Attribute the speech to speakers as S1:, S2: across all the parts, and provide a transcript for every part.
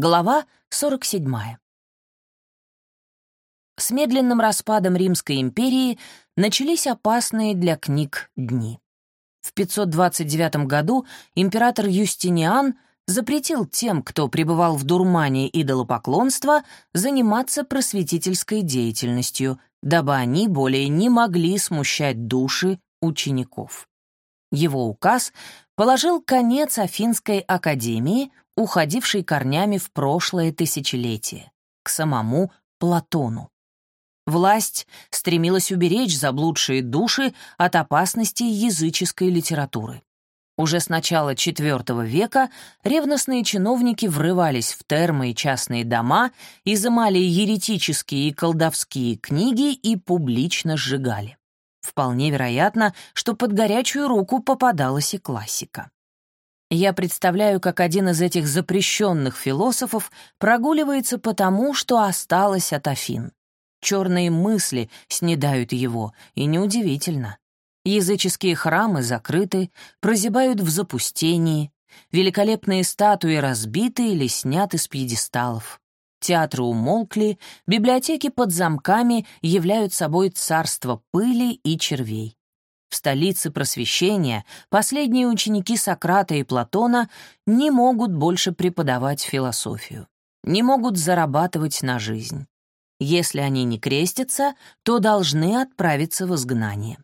S1: Глава 47. С медленным распадом Римской империи начались опасные для книг дни. В 529 году император Юстиниан запретил тем, кто пребывал в дурмане идолопоклонства, заниматься просветительской деятельностью, дабы они более не могли смущать души учеников. Его указ положил конец Афинской академии, уходившей корнями в прошлое тысячелетие, к самому Платону. Власть стремилась уберечь заблудшие души от опасностей языческой литературы. Уже с начала IV века ревностные чиновники врывались в термы и частные дома, изымали еретические и колдовские книги и публично сжигали. Вполне вероятно, что под горячую руку попадалась и классика. Я представляю, как один из этих запрещенных философов прогуливается потому, что осталось от Афин. Черные мысли снедают его, и неудивительно. Языческие храмы закрыты, прозябают в запустении, великолепные статуи разбиты или сняты с пьедесталов. Театры умолкли, библиотеки под замками являют собой царство пыли и червей. В столице просвещения последние ученики Сократа и Платона не могут больше преподавать философию, не могут зарабатывать на жизнь. Если они не крестятся, то должны отправиться в изгнание.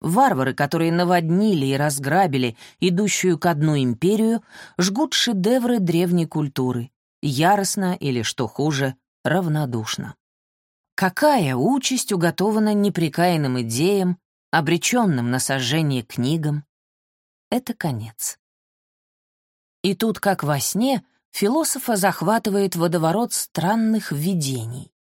S1: Варвары, которые наводнили и разграбили идущую ко дну империю, жгут шедевры древней культуры, яростно или, что хуже, равнодушно. Какая участь уготована непрекаянным идеям, обреченным на сожжение книгам? Это конец. И тут, как во сне, философа захватывает водоворот странных видений.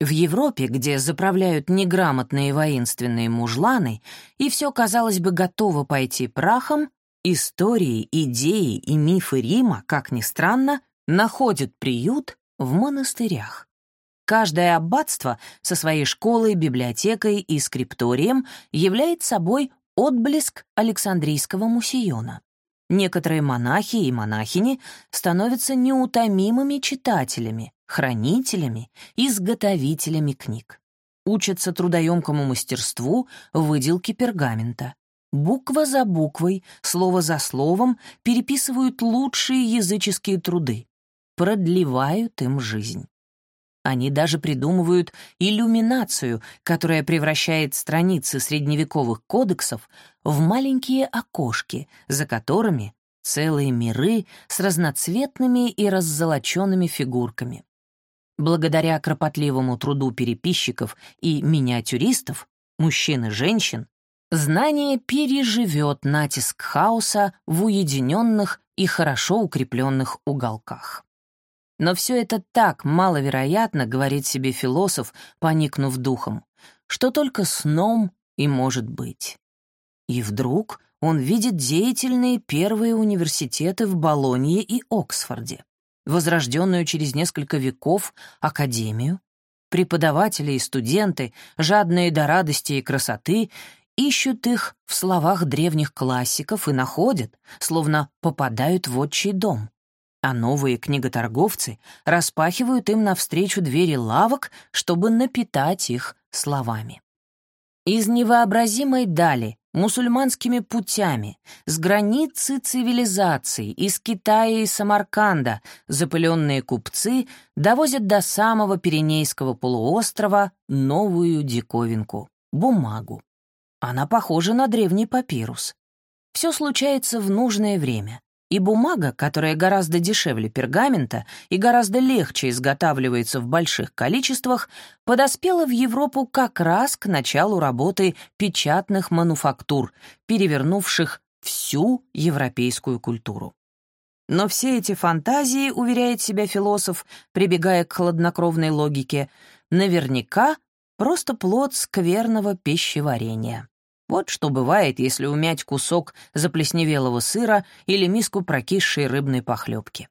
S1: В Европе, где заправляют неграмотные воинственные мужланы, и все, казалось бы, готово пойти прахом, истории, идеи и мифы Рима, как ни странно, находят приют в монастырях. Каждое аббатство со своей школой, библиотекой и скрипторием является собой отблеск Александрийского мусиона. Некоторые монахи и монахини становятся неутомимыми читателями, хранителями, изготовителями книг. Учатся трудоемкому мастерству выделки пергамента. Буква за буквой, слово за словом переписывают лучшие языческие труды, продлевают им жизнь. Они даже придумывают иллюминацию, которая превращает страницы средневековых кодексов в маленькие окошки, за которыми целые миры с разноцветными и раззолоченными фигурками. Благодаря кропотливому труду переписчиков и миниатюристов, мужчин и женщин, знание переживет натиск хаоса в уединенных и хорошо укрепленных уголках. Но все это так маловероятно, говорит себе философ, поникнув духом, что только сном и может быть. И вдруг он видит деятельные первые университеты в Болонье и Оксфорде возрожденную через несколько веков академию, преподаватели и студенты, жадные до радости и красоты, ищут их в словах древних классиков и находят, словно попадают в отчий дом. А новые книготорговцы распахивают им навстречу двери лавок, чтобы напитать их словами. Из невообразимой дали мусульманскими путями, с границы цивилизаций, из Китая и Самарканда, запыленные купцы довозят до самого Пиренейского полуострова новую диковинку — бумагу. Она похожа на древний папирус. Все случается в нужное время. И бумага, которая гораздо дешевле пергамента и гораздо легче изготавливается в больших количествах, подоспела в Европу как раз к началу работы печатных мануфактур, перевернувших всю европейскую культуру. Но все эти фантазии, уверяет себя философ, прибегая к хладнокровной логике, наверняка просто плод скверного пищеварения. Вот что бывает, если умять кусок заплесневелого сыра или миску прокисшей рыбной похлебки.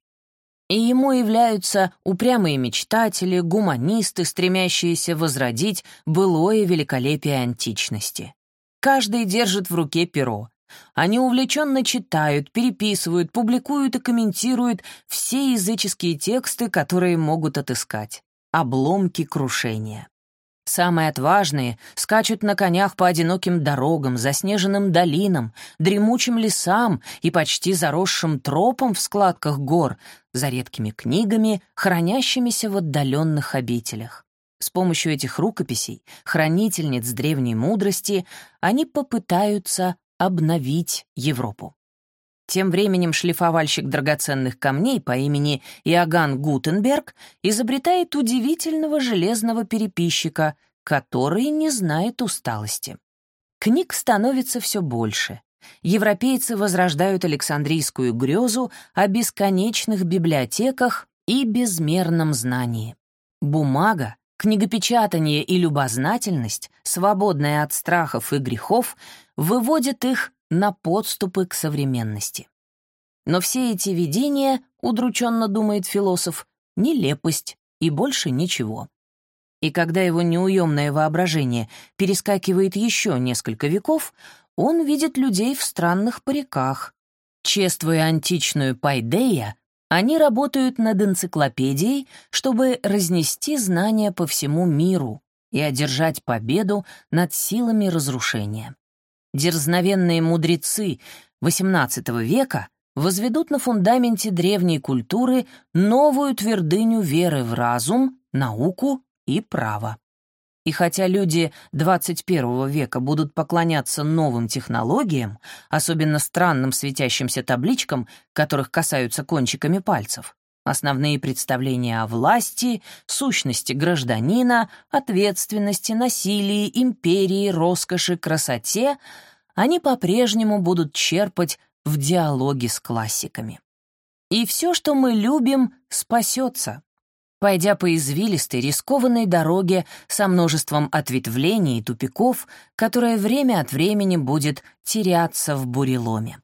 S1: И ему являются упрямые мечтатели, гуманисты, стремящиеся возродить былое великолепие античности. Каждый держит в руке перо, Они увлеченно читают, переписывают, публикуют и комментируют все языческие тексты, которые могут отыскать. Обломки крушения. Самые отважные скачут на конях по одиноким дорогам, заснеженным долинам, дремучим лесам и почти заросшим тропам в складках гор, за редкими книгами, хранящимися в отдаленных обителях. С помощью этих рукописей, хранительниц древней мудрости, они попытаются обновить Европу. Тем временем шлифовальщик драгоценных камней по имени Иоганн Гутенберг изобретает удивительного железного переписчика, который не знает усталости. Книг становится все больше. Европейцы возрождают Александрийскую грезу о бесконечных библиотеках и безмерном знании. Бумага, книгопечатание и любознательность, свободная от страхов и грехов, выводят их на подступы к современности. Но все эти видения, удрученно думает философ, нелепость и больше ничего. И когда его неуемное воображение перескакивает еще несколько веков, он видит людей в странных париках. Чествуя античную пайдея, они работают над энциклопедией, чтобы разнести знания по всему миру и одержать победу над силами разрушения дерзновенные мудрецы XVIII века возведут на фундаменте древней культуры новую твердыню веры в разум, науку и право. И хотя люди XXI века будут поклоняться новым технологиям, особенно странным светящимся табличкам, которых касаются кончиками пальцев, основные представления о власти, сущности гражданина, ответственности, насилии, империи, роскоши, красоте, они по-прежнему будут черпать в диалоге с классиками. И все, что мы любим, спасется. Пойдя по извилистой, рискованной дороге со множеством ответвлений и тупиков, которая время от времени будет теряться в буреломе.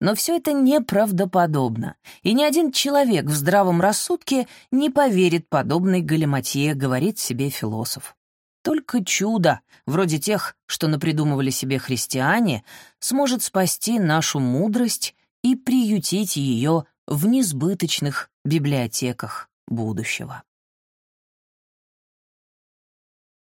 S1: Но все это неправдоподобно, и ни один человек в здравом рассудке не поверит подобной галиматье, говорит себе философ. Только чудо, вроде тех, что напридумывали себе христиане, сможет спасти нашу мудрость и приютить ее в несбыточных библиотеках будущего.